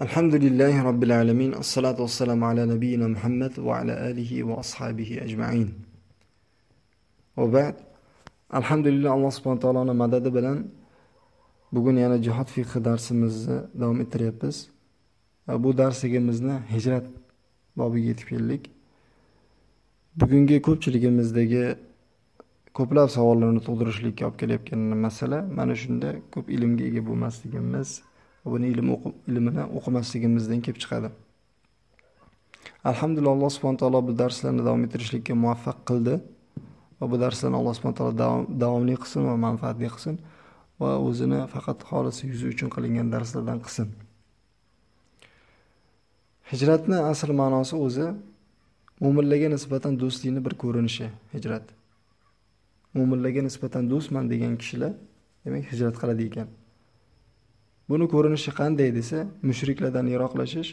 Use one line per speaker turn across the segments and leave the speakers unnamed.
Alhamdulillahi Rabbil Alamin. Assalatu vesselamu ala nabiyina muhammad va ala alihi va ashabihi ajma'in. Va ba'd. alhamdulillah Allah subhanahu taoloning madadi bilan bugun yana jihad fiqh darsimizni davom ettiryapmiz. Э, bu darsligimizni hijrat bobiga yetib keldik. Bugungi ko'pchiligimizdagi ko'plab savollarni tug'dirishlikka olib kelayotgan masala mana shunda ko'p ilmga ega bo'lmasligimiz buni ilm ilmini o'qimasligimizdan kelib chiqadi. Alhamdulillah alloh subhana taolo bu darslarni davom ettirishlikka muvaffaq qildi. Va bu darslarni alloh subhana taolo davomli qilsin va manfaatli qilsin. Va o'zini faqat xolis yuzi uchun qilingan darslardan qilsin. Hijratni asl ma'nosi o'zi mo'minlarga nisbatan do'stlikni bir ko'rinishi hijrat. Mo'minlarga nisbatan do'stman degan kishilar demak hijrat qiladi ekan. Buni ko'rinishi qanday desa mushriklardan yiroqlashish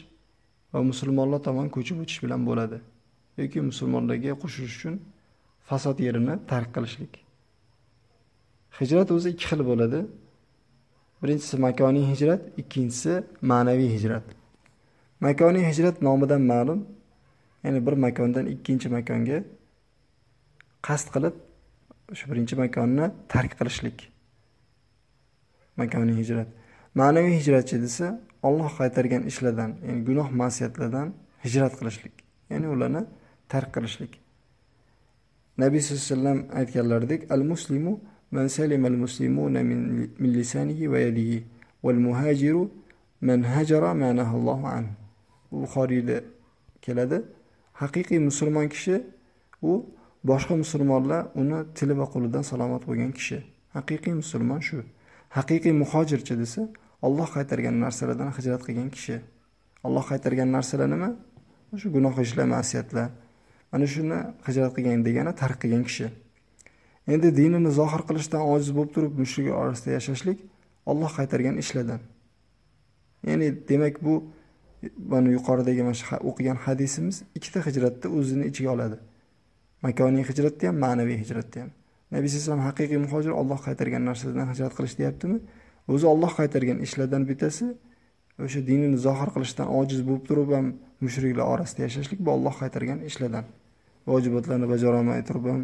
va musulmonlar tomon ko'chib o'tish bilan bo'ladi yoki musulmonlarga qo'shish uchun fasod yerini tark qilishlik. Hijrat o'zi ikki xil bo'ladi. Birinchisi makoniy hijrat ikkinchisi ma'naviy hijrat. Makoniy hijrat nomidan ma'lum ya'ni bir makondan ikkinchi makonga qasd qilib o'sha birinchi makonni tark qilishlik. Makoniy hijrat. Ma'naviy hijratchi desa olloh qaytargan ishlardan ya'ni gunoh masiyatlardan hijrat qilishlik ya'ni ularni tark qilishlik. Nabiy sallallohu alayhi vasallam aytganlaridek al muslimu man salima al muslimuna min lisanihi va yadihi val muhajiru man hajara ma nahallohu anhu. Bu buxoriyda keladi. Haqiqiy musulmon kishi u boshqa musulmonlar uni tili va qo'lidan salomat bo'lgan kishi. Haqiqiy musulmon shu. Haqiqiy muhojirchi desa olloh qaytargan narsalardan hijrat qilgan kishi. Olloh qaytargan narsalar nima O'sha gunoh ishlar masiyatlar. Mana shuni hijrat qilgan degani tark qilgan kishi. Endi dinini zohir qilishdan ojiz bo'lib turib mushrik orasida yashashlik olloh qaytargan ishlardan ya'ni demak bu mana yuqoridagi mana shu o'qigan hadisimiz ikkita hijratni o'zini ichiga oladi. Makoniy hijratni ham ma'naviy hijratni ham. Nabiy sallallohu haqiqiy muhojir olloh qaytargan narsadan hijrat qilish deyaptimi? O'zi olloh qaytargan ishlardan bittasi o'sha dinini zohir qilishdan ojiz bo'lib turib ham mushriklar orasida yashashlik bu olloh qaytargan ishlardan. Vojibotlarni bajarolmay turib ham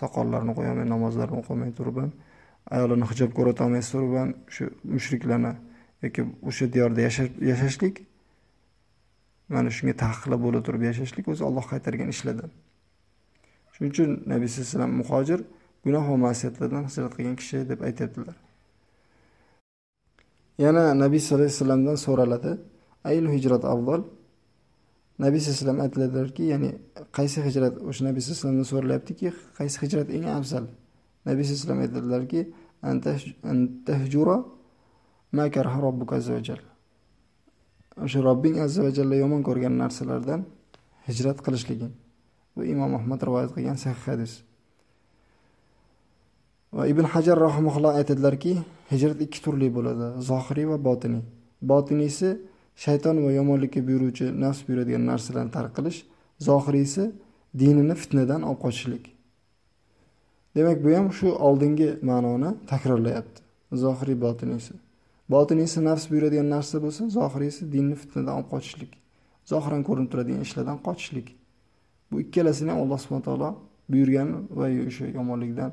soqollarni qo'yolmay namozlarni o'qimay turib ham ayolini hijob ko'rotolmay turib ham shu mushriklarni yoki o'sha diyorda yashashlik mana shunga taqiqlab bo'la turib yashashlik o'zi olloh qaytargan ishlardan. Shuning uchun nabiy sallallohu alayhi vasallam muhojir gunoh va masiyatlardan hijrat qilgan kishi deb aytyaptilar. Yana nabiy sallallohu alayhi vasallamdan so'raladi. Ayil hijrat avval nabiy sallallohu alayhi vasallam aytadilarki ya'ni qaysi hijrat o'sha nabiy sallallohu alayhi vasallamdan so'ralyaptiki qaysi hijrat eng afzal? Nabiy sallallohu alayhi vasallam aytadilarki antahjura ma karaha robbuka azza va jalla. O'sha robbing azza va jalla yomon ko'rgan narsalardan hijrat qilishliging bu imom ahmad rivoyat qilgan sahih hadis. Va ibn hajar rahimaulloh aytadilarki hijrat ikki turli bo'ladi zohiriy va botiniy. Botiniysi shayton va yomonlikka buyuruvchi nafs buyuradigan narsalarni tark qilish zohiriysi dinini fitnadan olib qochishlik. Demak bu ham shu oldingi ma'noni takrorlayapti. Zohiriy botiniysi. Botiniysi nafs buyuradigan narsa bo'lsa zohiriysi dinni fitnadan olib qochishlik. Zohiran ko'rinib turadigan ishlardan qochishlik. Bu ikkalasini ham alloh subhana taolo buyurgan va o'sha yomonlikdan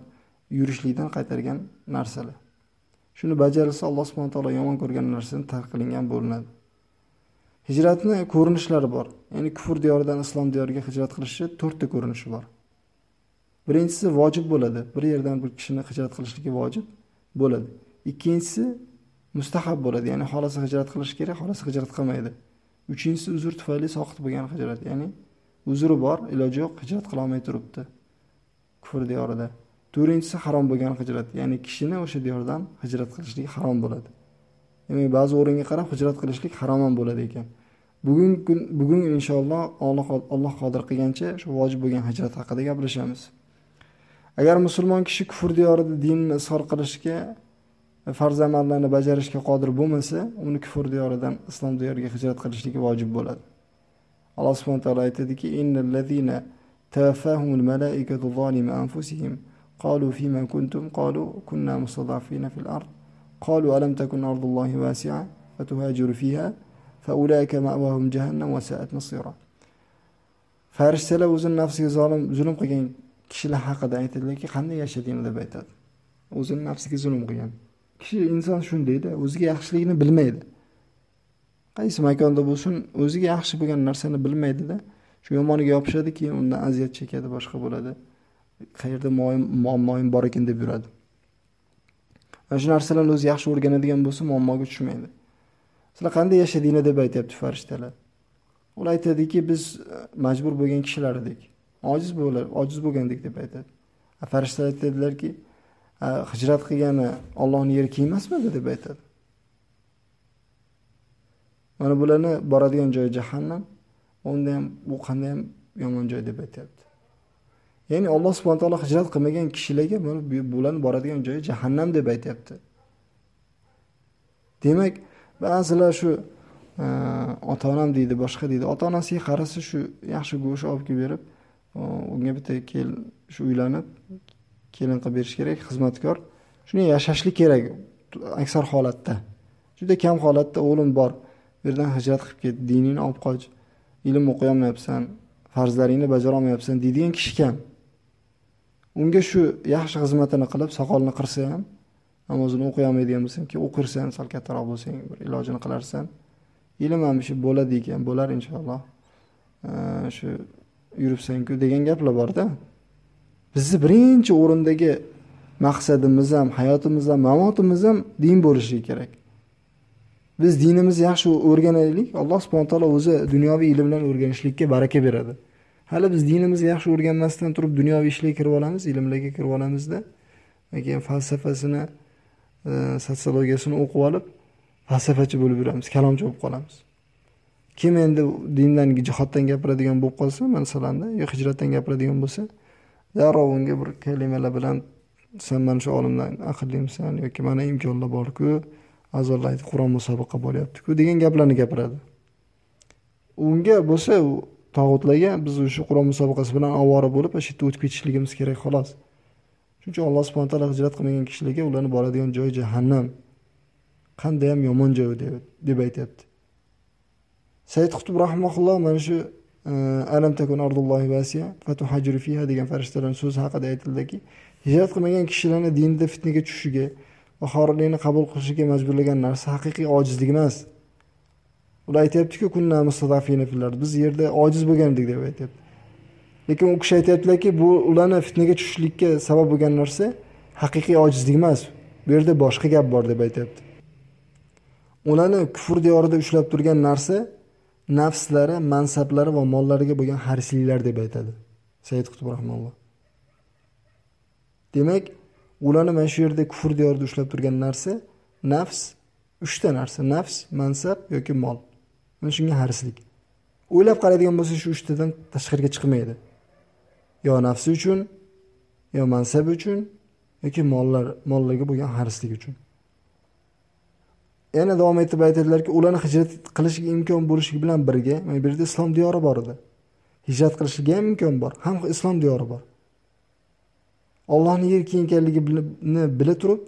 yurishlikdan qaytargan narsalar. Shuni bajarilsa alloh subhana taolo yomon ko'rgan narsani tark qilingan bo'linadi. Hijratni ko'rinishlari bor. Ya'ni kufr diyoridan islom diyoriga hijrat qilishni to'rtta ko'rinishi bor. Birinchisi vojib bo'ladi. Bir yerdan bir kishini hijrat qilishligi vojib bo'ladi. Ikkinchisi mustahab bo'ladi. Ya'ni xohlasa hijrat qilish kerak xohlasa hijrat qilmaydi. Uchinchisi uzr tufayli soqit bo'lgan hijrat. Ya'ni uzri bor iloji yo'q hijrat qilolmay turibdi kufr diyorida. To'rtinchisi harom bo'lgan hijrat ya'ni kishini o'sha diyordan hijrat qilishlik harom bo'ladi. Demak ba'zi o'ringa qarab hijrat qilishlik harom ham bo'ladi ekan. Bugun kun bugun inshaalloh alloh qodir qilgancha shu vojib bo'lgan hijrat haqida gaplashamiz. Agar musulmon kishi kufr diyorida dinni izhor qilishga farz amallarni bajarishga qodir bo'lmasa uni kufr diyoridan islom diyoriga hijrat qilishligi vojib bo'ladi. Alloh subhana taolo aytadiki innallazina tawaffahumul malaikatu zolimi anfusihim قالوا فيما كنتم قالوا كنا مستضعفين في الأرض قالوا ألم تكن أرض الله واسعة فتهاجروا فيها فأولئك مأواهم جهنم وساءت مصيرا farishtalar o'zini nafsiga zolim zulm qilgan kishilar haqida aytadilarki qanday yashading deb aytadi o'zini nafsiga zulm qilgan kishi inson shundayda o'ziga yaxshiligini bilmaydi qaysi makonda bo'lsin o'ziga yaxshi bo'lgan narsani bilmaydida shu yomoniga yopishadi keyin undan aziyat chekadi boshqa bo'ladi qayerda muammoyim bor ekan deb yuradi. Mana shu narsalarni o'zi yaxshi o'rganadigan bo'lsa muammoga tushmaydi. Sizlar qanday yashadinglar deb aytyapti farishtalar. Ular aytadiki biz e, majbur bo'lgan kishilar edik. Ojiz bo'lar ojiz bo'lgandik deb aytadi. Farishtalar aytadilarki hijrat qilgani ollohni yeri keng emasmidi deb aytadi. Mana bularni boradigan joyi jahannam unda ham bu qanday ham yomon joy deb aytyapti. Ya'ni alloh subhana taolo hijrat qilmagan kishilarga bularni boradigan joyi jahannam deb aytyapti. Demak ba'zilar shu e, ota onam deydi boshqa deydi. Ota onasiga qarasa shu yaxshi go'sht olib kelib berib e, unga bitta kel shu uylanib kelin qilib berish kerak xizmatkor. Shunday yashashlik kerak aksar holatda. Juda kam holatda o'g'lim bor. Bu yerdan hijrat qilib ket diningni olib qoch ilm o'qiyolmayapsan farzlaringni bajarolmayapsan deydigan kishi kam. Unga shu yaxshi xizmatini qilib soqolini qirsa ham namozini o'qiy olmaydigan bo'lsang keyin o'qirsan sal kattaroq bo'lsang bir ilojini qilarsan. Ilm ham shu bo'ladi ekan bo'lar inshaalloh. Shu yuribsanku degan gaplar borda. Bizni birinchi o'rindagi maqsadimiz ham hayotimiz ham mamotimiz ham din bo'lishi kerak. Biz dinimizni yaxshi o'rganaylik alloh subhana taolo o'zi dunyoviy ilmlarni o'rganishlikka baraka beradi. Hali biz dinimizni yaxshi o'rganmasdan turib dunyoviy ishlarga kirib olamiz ilmlarga kirib olamizda. Keyin falsafasini e, sotsiologiyasini o'qib olib falsafachi bo'lib yuramiz kalomchi bo'lib qolamiz. Kim endi dindan jihoddan gapiradigan bo'lib qolsa masalanda yo hijratdan gapiradigan bo'lsa darrov unga bir kalimalar bilan sen mana shu olimdan aqllimisan yoki mana imkonlar borku a'zolar aytib qur'on musobaqa bo'lyaptiku degan gaplarni gapiradi. Unga bo'lsa u tog'utlarga biz o'sha qur'on musobaqasi bilan ovora bo'lib shu yerda o'tib ketishligimiz kerak xolos. Shuning uchun alloh subhana taolo hijrat qilmagan kishilarga ularni boradigan joyi jahannam. Qandayyam yomon joy deb aytyapti. Said qutb rahmaulloh mana shu e, alam takun ardullohi vasiya fatuhajiru fiha degan farishtalarning so'zi haqida aytildiki hijrat qilmagan kishilarni dinda fitnaga tushishiga va xorlikni qabul qilishiga majburlagan narsa haqiqiy ojizlik emas. Ular aytyaptiku biz yerda ojiz bo'lgandik deb aytyapti. Lekin u kishi aytyaptilarki bu ularni fitnaga tushishlikka sabab bo'lgan narsa haqiqiy ojizlik emas. Bu yerda boshqa gap bor deb aytyapti. Ularni kufr diyorida ushlab turgan narsa nafslari mansablari va mollariga bo'lgan harisliklar deb aytadi. Said qutb rahmonalloh demak ularni mana shu yerda kufr diyorida ushlab turgan narsa nafs uchta narsa nafs mansab yoki mol. Mana shunga harislik. O'ylab qaraydigan bo'lsa shu uchtadan tashqariga chiqmaydi. Yo nafsi uchun yo mansabi uchun yoki mollar mollarga bo'lgan harislik uchun. Yana davom etib aytadilarki ularni hijrat qilishga imkon bo'lishi bilan birga mana bu yerda islom diyori bor edi. Hijrat qilishga ham imkon bor ham islom diyori bor. Ollohni yer keng ekanligini bila turib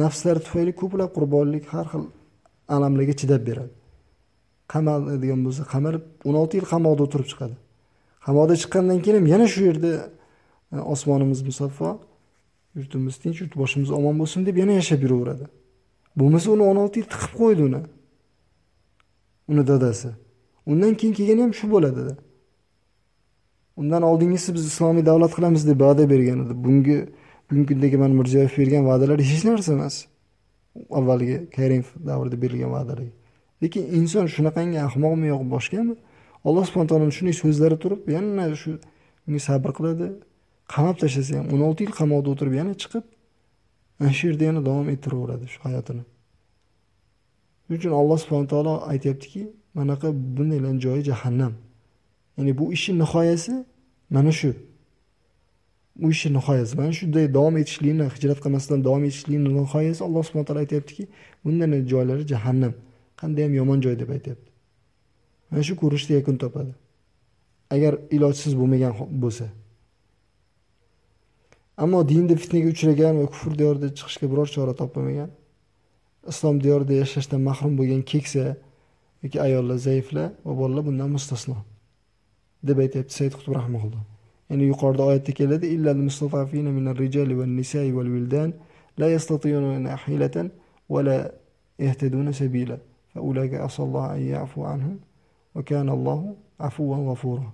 nafslari tufayli ko'plab qurbonlik har xil alamlarga chidab beradi. Qamaladigan bo'lsa qamalib o'n olti yil qamoqda o'tirib chiqadi. Qamoqda chiqqandan keyin ham yana shu yerda e, osmonimiz musaffo yurtimiz tinch yurt boshimiz omon bo'lsin deb yana yashab yuraveradi. Bo'lmasa uni o'n olti yil tiqib qo'ydi uni. Uni dadasi. Undan keyin kelgani ham shu bo'ladi undan oldingisi biz islomiy davlat qilamiz deb va'da bergan edi. Bungi bugungi kundagi mana mirziyoyev bergan va'dalar hech narsa emas. Avvalgi karimov davrida berilgan va'dalar. Lekin inson shunaqangi ahmoqmi yo boshqami alloh subhana taoloni shunday so'zlari turib yana shu unga sabr qiladi. Qamab tashlasa ham o'n olti yil qamoqda o'tirib yana chiqib ana shu yerda yana davom ettiraveradi shu hayotini. Shuning uchun alloh subhana taolo aytyaptiki manaqa bundaylarni joyi jahannam. Ya'ni bu ishni nihoyasi mana shu. Bu ishni nihoyasi mana shunday davom etishlikni hijrat qilmasdan davom etishlikni nihoyasi alloh subhana taolo aytyaptiki bunday joylari jahannam. Qandayyam yomon joy deb aytyapti. Mana shu ko'rinishda yakun topadi. Agar ilojsiz bo'lmagan bo'lsa. Ammo dinda fitnaga uchragan va kufr diyorida chiqishga biror chora topilmagan islom diyorida yashashdan mahrum bo'lgan keksa yoki ayollar zaiflar va bolalar bundan mustasno deb aytyapti said qutb rahmaulloh ya'ni yuqorida oyatda keladi illal mustafafina minar rijali wan nisa'i wal wildan la yastati'una hilatan va la yahtaduna sabila. فأولئك ulaika asallohu أن يعفو anhum وكان kana عفوا afuwan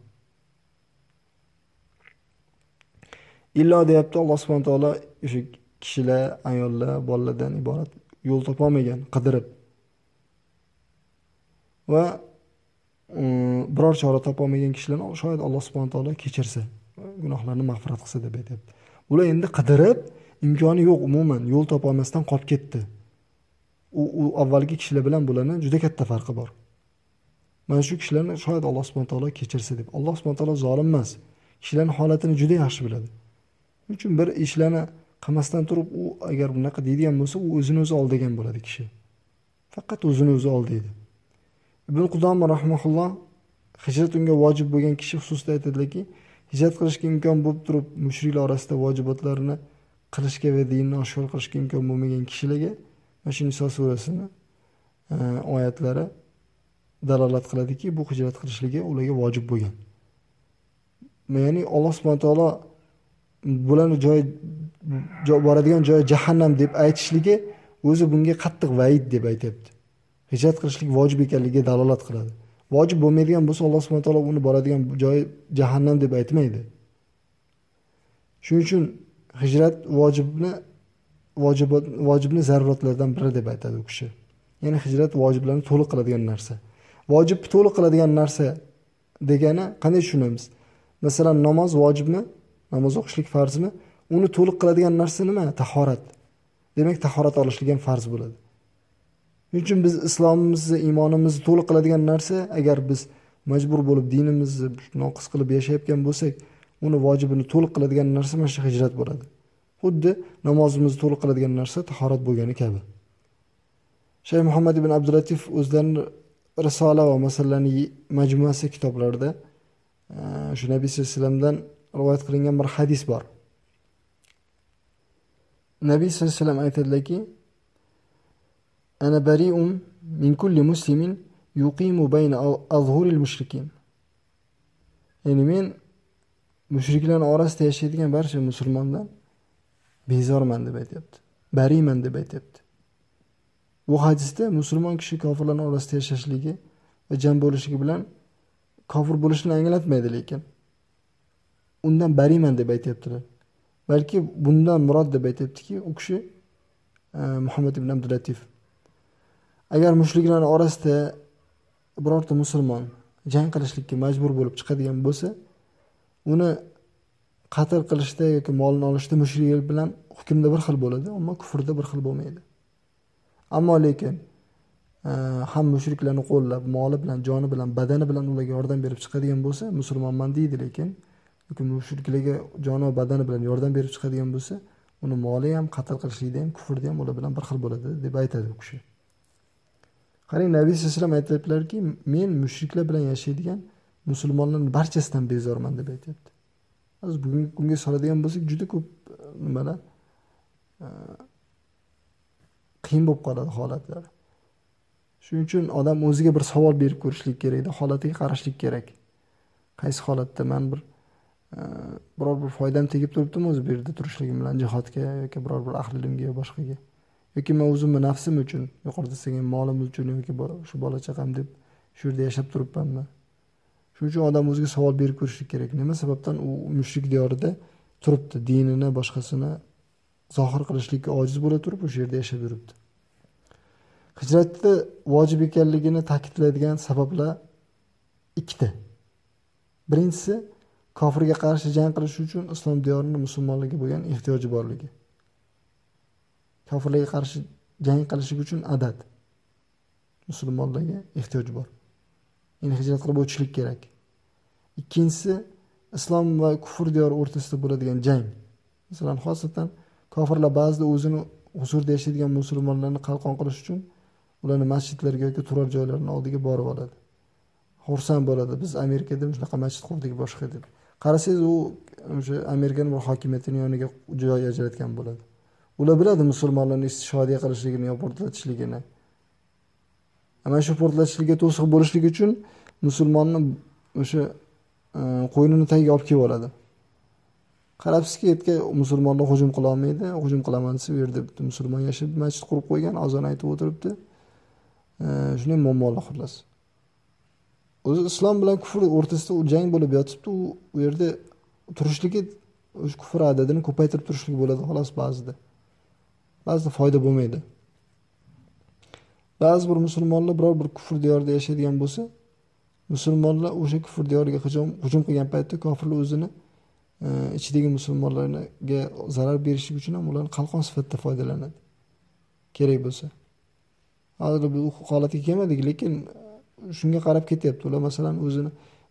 illo deyapti alloh subhana taolo o'sha kishilar ayollar bolalardan iborat yo'l topolmagan qidirib va biror chora topolmagan kishilarni shoyat alloh subhana taolo kechirsa gunohlarini mag'firat qilsa deb aytyapti bular endi qidirib imkoni yo'q umuman yo'l topolmasdan qolib ketdi u u avvalgi kishilar bilan bularni juda katta farqi bor. Mana shu kishilarni shoyat alloh subhana taolo kechirsa deb. Alloh subhana taolo zolim emas. Kishilarni holatini juda yaxshi biladi. Shuning uchun bir ishlarni qilmasdan turib u agar bunaqa deydigan bo'lsa u o'zini o'zi oldigan bo'ladi kishi. Faqat o'zini o'zi oldaydi ibn qudom rahmaulloh hijrat unga vojib bo'lgan kishi xususida aytadilarki hijrat qilishga imkon bo'lib turib mushriklar orasida vojibotlarni qilishga va dinni oshkor qilishga imkon bo'lmagan kishilarga mana shu niso surasini e, oyatlari dalolat qiladiki bu hijrat qilishligi ularga vojib bo'lgan. Ya'ni alloh subhana taolo bularni joyi boradigan joyi jahannam deb aytishligi o'zi bunga qattiq vaid deb aytyapti. Hijrat qilishlik vojib ekanligiga dalolat qiladi. Vojib bo'lmaydigan bo'lsa alloh subhana taolo uni boradigan joyi jahannam deb aytmaydi. Shuning uchun hijrat vojibni vojibot vojibni zaruratlardan biri deb aytadi u kishi. Ya'ni hijrat vojiblarni to'liq qiladigan narsa. Vojibni to'liq qiladigan narsa degani qanday tushunamiz? Masalan namoz vojibmi? Namoz o'qishlik farzmi? Uni to'liq qiladigan narsa nima? Tahorat. Demak tahorat olishlik ham farz bo'ladi. Shuning uchun biz islomimizni iymonimizni to'liq qiladigan narsa agar biz majbur bo'lib dinimizni noqis qilib yashayotgan bo'lsak uni vojibini to'liq qiladigan narsa mana shu hijrat bo'ladi. Xuddi namozimizni to'liq qiladigan narsa tahorat bo'lgani kabi. Shayx muhammad ibn abdulatif o'zlarini risola va masalalarni majmuasi kitoblarida e, shu nabiy sallallohu alayhi vasallamdan rivoyat qilingan bir hadis bor. Nabiy sallallohu alayhi vasallam aytadilarki ana bari'um min kulli muslimin yuqimu bayna azhuril mushrikin. Ya'ni men mushriklar orasida yashaydigan barcha musulmondan bezorman deb aytyapti. Bariyman deb aytyapti. Bu hadisda musulmon kishi kofirlarni orasida yashashligi va jam bo'lishligi bilan kofir bo'lishini anglatmaydi lekin undan bariyman deb aytyaptilar. Balki bundan murod deb aytyaptiki u kishi e, muhammad ibn abdulatif agar mushriklarni orasida birorta musulmon jang qilishlikka majbur bo'lib chiqadigan bo'lsa uni qatl qilishda yoki molni olishda mushrik bilan hukmda bir xil bo'ladi ammo kufrda bir xil bo'lmaydi. Ammo lekin e, ham mushriklarni qo'llab moli bilan joni bilan badani bilan ularga yordam berib chiqadigan bo'lsa musulmonman deydi lekin yoki mushriklarga joni va badani bilan yordam berib chiqadigan bo'lsa uni moli ham qatl qilishlikda ham kufrda ham ular bilan bir xil bo'ladi deb aytadi u kishi. Qarang nabiy sallallohu alayhi vasallam aytyaptilarki men mushriklar bilan yashaydigan musulmonlarni barchasidan bezorman deb aytyapti. Hozir bugungi kunga soladigan bo'lsak juda ko'p nimalar qiyin bo'lib qoladi holatlar. Shuning uchun odam o'ziga bir savol berib ko'rishlik kerakda holatiga qarashlik kerak. Qaysi holatda man bir biror bir foydam tegib turibdimi o'zi bu yerda turishligim bilan jihodga yoki biror bir ahlilimga yo boshqaga? Yoki man o'zimni nafsim uchun yuqorida aytgan molim uchun yoki shu bola chaqam deb shu yerda yashab turibmanmi? Shuning uchun odam o'ziga savol berib ko'rishi kerak. Nima sababdan u mushrik diyorida turibdi? Dinini boshqasini zohir qilishlikka ojiz bo'la turib o'sha yerda yashab yuribdi. Hijratni vojib ekanligini ta'kidlaydigan sabablar ikkita. Birinchisi kofirga qarshi jang qilish uchun islom diyorini musulmonlarga bo'lgan ehtiyoji borligi. Kofirlarga qarshi jang qilishlik uchun adad. Musulmonlarga ehtiyoj bor. Endi hijrat qilib o'tishlik kerak. Ikkinchisi islom va kufr diyori o'rtasida bo'ladigan jang. Masalan xosatan kofirlar ba'zida o'zini huzurda yashaydigan musulmonlarni qalqon qilish uchun ularni masjidlarga yoki turar joylarni oldiga borib oladi. Xursand bo'ladi. Biz amerikada shunaqa masjid qurdik boshqa deb. Qarasangiz u o'sha amerikani bir hokimiyatini yoniga joy ajratgan bo'ladi. Ular biladi musulmonlarni istishodiya qilishligini yo portlatishligini. Mana shu portlashlarga to'siq bo'lishlik uchun musulmonni o'sha e, qo'ynini tagiga olib kelib oladi. Qarabsizki yerga musulmonlar hujum qilolmaydi hujum qilaman desa u yerda bitta musulmon yashab masjid qurib qo'ygan azon aytib o'tiribdi. E, shunday muammolar xullas. O'zi islom bilan kufr o'rtasida u jang bo'lib yotibdi. U u yerda turishligi o'sha kufr adadini ko'paytirib turishlik bo'ladi xolos ba'zida. Ba'zida foyda bo'lmaydi. Ba'zi bir musulmonlar biror bir kufr diyorida yashaydigan bo'lsa musulmonlar o'sha kufr diyoriga hujum hujum qilgan paytda kofirlar o'zini e, ichidagi musulmonlarga zarar berishlik uchun ham ularni qalqon sifatida foydalanadi. Kerak bo'lsa. Hozir bu holatga kelmadik lekin shunga qarab ketyapti. Ular masalan o'zini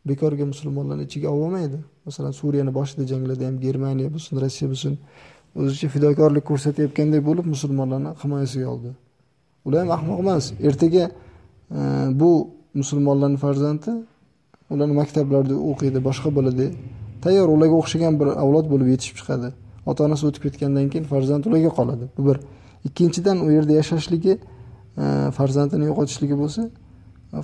bekorga musulmonlarni ichiga ololmaydi masalan suriyani boshida janglarda ham germaniya bo'lsin rossiya bo'lsin o'zicha fidokorlik ko'rsatayotgandek bo'lib musulmonlarni himoyasiga oldi. Ular ham ahmoq emas. Ertaga e, bu musulmonlarni farzandi ularni maktablarda o'qiydi boshqa bo'ladi. Tayyor ularga o'xshagan bir avlod bo'lib yetishib chiqadi. Ota onasi o'tib ketgandan keyin farzand ularga qoladi. Bu bir. Ikkinchidan u yerda yashashligi e, farzandini yo'qotishligi bo'lsa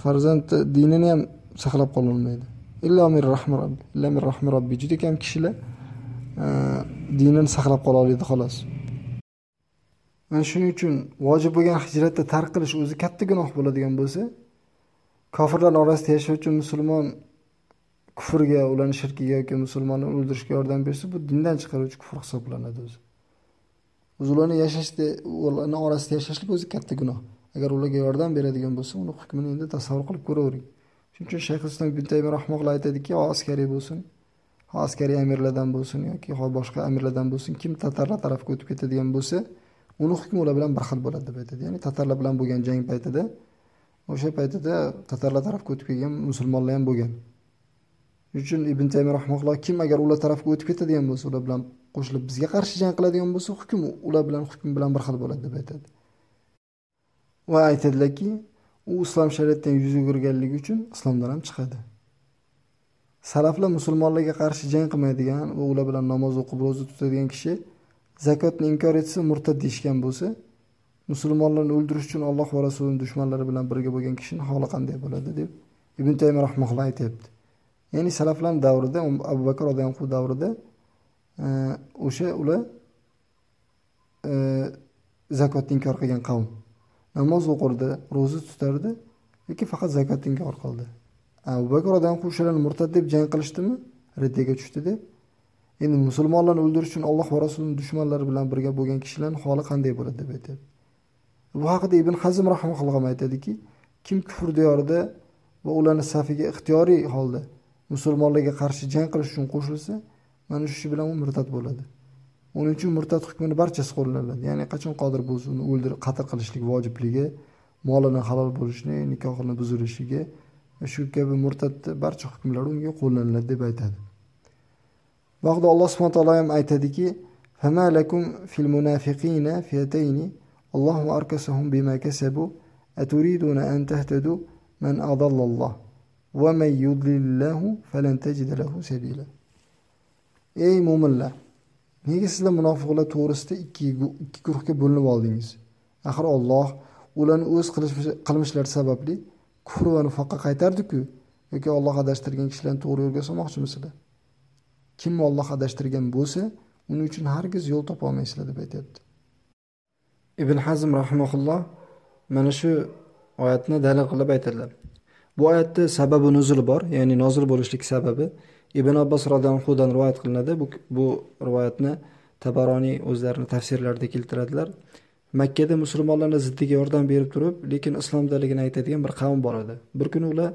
farzand dinini ham saqlab qololmaydi illo min rahmi robbi illa min rahmi robbi juda kam kishilar e, dinini saqlab qola oladi xolos. Mana shuning uchun vojib bo'lgan hijratni tark qilish o'zi katta gunoh bo'ladigan bo'lsa kofirlar orasida yashovchi musulmon kufrga ularni shirkiga yoki musulmonni o'ldirishga yordam bersa bu dindan chiqaruvchi kufr hisoblanadi o'zi. O'zi ularni yashashda ularni orasida yashashlik o'zi katta gunoh. Agar ularga yordam beradigan bo'lsa uni hukmini endi tasavvur qilib ko'ravering. Shuning uchun shayx islom ibn taymi rahmoulloh aytadiki ho askariy bo'lsin ho askariy amirlardan bo'lsin yoki ho boshqa amirlardan bo'lsin kim tatarlar tarafga o'tib ketadigan bo'lsa uni hukmi ular bilan bir xil bo'ladi deb aytadi. Ya'ni tatarlar bilan bo'lgan jang paytida o'sha paytida tatarlar tarafga o'tib kelgan musulmonlar ham bo'lgan. Shuning uchun ibn taymiy rahmaulloh kim agar ular tarafga o'tib ketadigan bo'lsa ular bilan qo'shilib bizga qarshi jang qiladigan bo'lsa hukm ular bilan hukm bilan bir xil bo'ladi deb aytadi. Va aytadilarki u islom shariatidan yuz o'girganligi uchun islomdan ham chiqadi. Salaflar musulmonlarga qarshi jang qilmaydigan va ular bilan namoz o'qib ro'za tutadigan kishi zakotni inkor etsa murtad deyishgan bo'lsa musulmonlarni o'ldirish uchun alloh va rasulini dushmanlari bilan birga bo'lgan kishini holi qanday bo'ladi deb ibn taymi rahmaulloh aytyapti. Ya'ni salaflar davrida um, abu bakr roziyallohu davrida e, o'sha ular e, zakotni inkor qilgan qavm. Namoz o'qirdi ro'za tutardi lekin faqat zakotni inkor qildi. Abu bakr roziyallohu o'shalarni murtad deb jang qilishdimi? Riddaga tushdi deb endi musulmonlarni o'ldirish uchun alloh va rasulini dushmanlari bilan birga bo'lgan kishilarni holi qanday bo'ladi deb aytyapti. Bu haqida ibn hazm rahmaulloh ham aytadiki kim kufr diyorida va ularni safiga ixtiyoriy holda musulmonlarga qarshi jang qilish uchun qo'shilsa mana shu ishi bilan u murtad bo'ladi. Uning uchun murtad hukmini barchasi qo'llaniladi. Ya'ni qachon qodir bo'lsa uni o'ldirib qatl qilishlik vojibligi molini halol bo'lishini nikohini buzilishligi shu kabi murtadni barcha hukmlari unga qo'llaniladi deb aytadi. va alloh subhanahu va taolo ham aytadiki famalakum fil munafiqina fiyatayni allohu arkasuhum bima kasabu aturiduna an tahtadu man adalla Alloh va man yudlillahu falan tajida lahu sabila. Ey mu'minlar, nega sizlar munofiqlar to'g'risida ikki ikki guruhga bo'linib oldingiz? Axir Alloh ularni o'z qilmishlari sababli kufr va nifoqqa qaytardi-ku yoki Alloh adashtirgan kishilarni to'g'ri yo'lga solmoqchimisizlar kim olloh adashtirgan bo'lsa uning uchun hargiz yo'l topolmaysizlar deb aytyapti. Ibn hazm rahimaulloh mana shu oyatni dalil qilib aytadilar. Bu oyatda sababi nuzul bor ya'ni nozil bo'lishlik sababi. Ibn abbos roziyallohudan rivoyat qilinadi. Bu bu rivoyatni tabaroniy o'zlarini tafsirlarida keltiradilar. Makkada musulmonlarni ziddiga yordam berib turib lekin islomdaligini aytadigan bir qavm bor edi. Bir kuni ular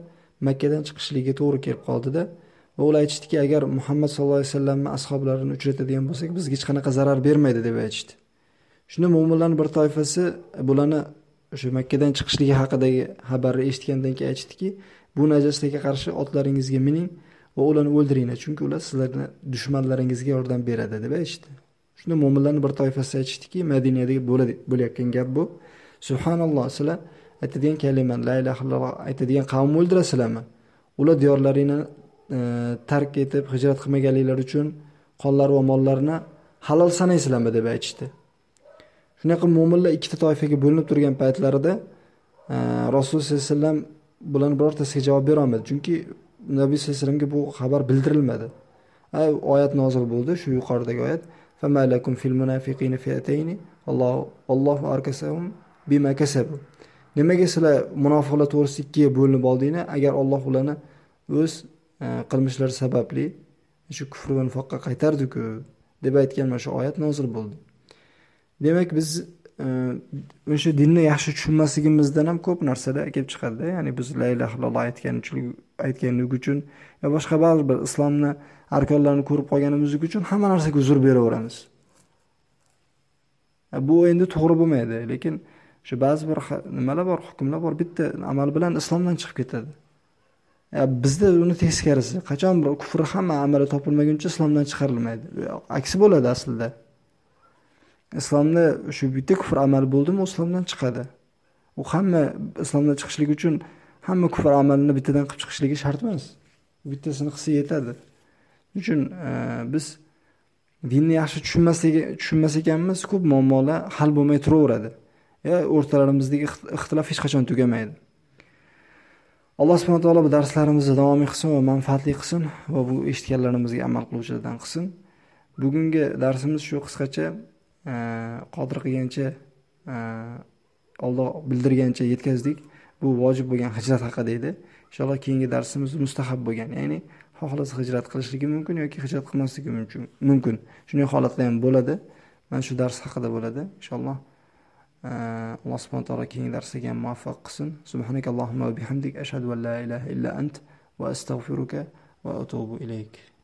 makkadan chiqishligiga to'g'ri kelib qoldida va ular aytishdiki agar muhammad sallallohu alayhi vasallamni ashoblarini uchratadigan bo'lsak bizga hech qanaqa zarar bermaydi deb aytishdi. Shunda mo'minlarni bir toifasi bularni o'sha makkadan chiqishligi haqidagi xabarni eshitgandan keyin aytishdiki bu najosatga qarshi otlaringizga mining va ularni o'ldiringlar chunki ular sizlarni dushmanlaringizga yordam beradi deb aytishdi. Shunda mo'minlarni bir toifasi aytishdiki madinada bo'layotgan gap bu. Subhanalloh sizlar aytadigan kalima la ilaha illalloh aytadigan qavmni o'ldirasizlarmi? Ular diyorlaringni E, tark etib hijrat qilmaganliklari uchun qonlar va mollarni halol sanaysizlarmi deb aytishdi. Shunaqa mo'minlar ikkita toifaga bo'linib turgan paytlarida e, rasululloh sallallohu alayhi vasallam bularni birortasiga javob berolmadi. Chunki nabiy sallallohu alayhi vasallamga bu xabar bildirilmadi. Oyat nozil bo'ldi shu yuqoridagi oyat. Nimaga sizlar munofiqlar to'g'risida ikkiga bo'linib oldinglar? Agar olloh ularni o'z qilmishlari sababli shu kufr va nifoqqa qaytardiku deb aytgan mana shu oyat nozil bo'ldi. Demak biz e, o'sha dinni yaxshi tushunmasligimizdan ham ko'p narsalar kelib chiqadida. Ya'ni biz la illaha illalloh aytganlik uchun yo boshqa ba'zi bir islomni arkonlarini ko'rib qolganimiz uchun hamma narsaga uzr beraveramiz. E, bu endi to'g'ri bo'lmaydi lekin shu ba'zi bir nimalar bor hukmlar bor bitta amal bilan islomdan chiqib ketadi. Bizda uni teskarisi qachon bir kufr hamma amali topilmaguncha islomdan chiqarilmaydi. Aksi bo'ladi aslida. Islomda shu bitta kufr amali bo'ldimi islomdan chiqadi. U hamma islomdan chiqishlik uchun hamma kufr amalini bittadan qilib chiqishligi shart emas. Bittasini qilsa yetadi. Shuning uchun e, biz dinni yaxshi tushunmas ekanmiz ko'p muammolar hal bo'lmay turaveradi. O'rtalarimizdagi ixtilof hech qachon tugamaydi. Alloh subhana taolo bu darslarimizni davomiy qilsin va manfaatli qilsin va bu eshitganlarimizga amal qiluvchilardan qilsin. Bugungi darsimiz shu qisqacha e, qodir qilgancha e, olloh bildirgancha yetkazdik. Bu vojib bo'lgan hijrat haqida edi. Inshaalloh keyingi darsimiz mustahab bo'lgan ya'ni xohlasa hijrat qilishligi mumkin yoki hijrat qilmasligi mumkin. Shunday holatlar ham bo'ladi. Mana shu dars haqida bo'ladi. Inshaalloh alloh subhana taolo keyingi darslarga muvaffaq qilsin subhanakallohumma va bihamdik ashhadu an la ilaha illa ant va astag'firuka va atubu ilayk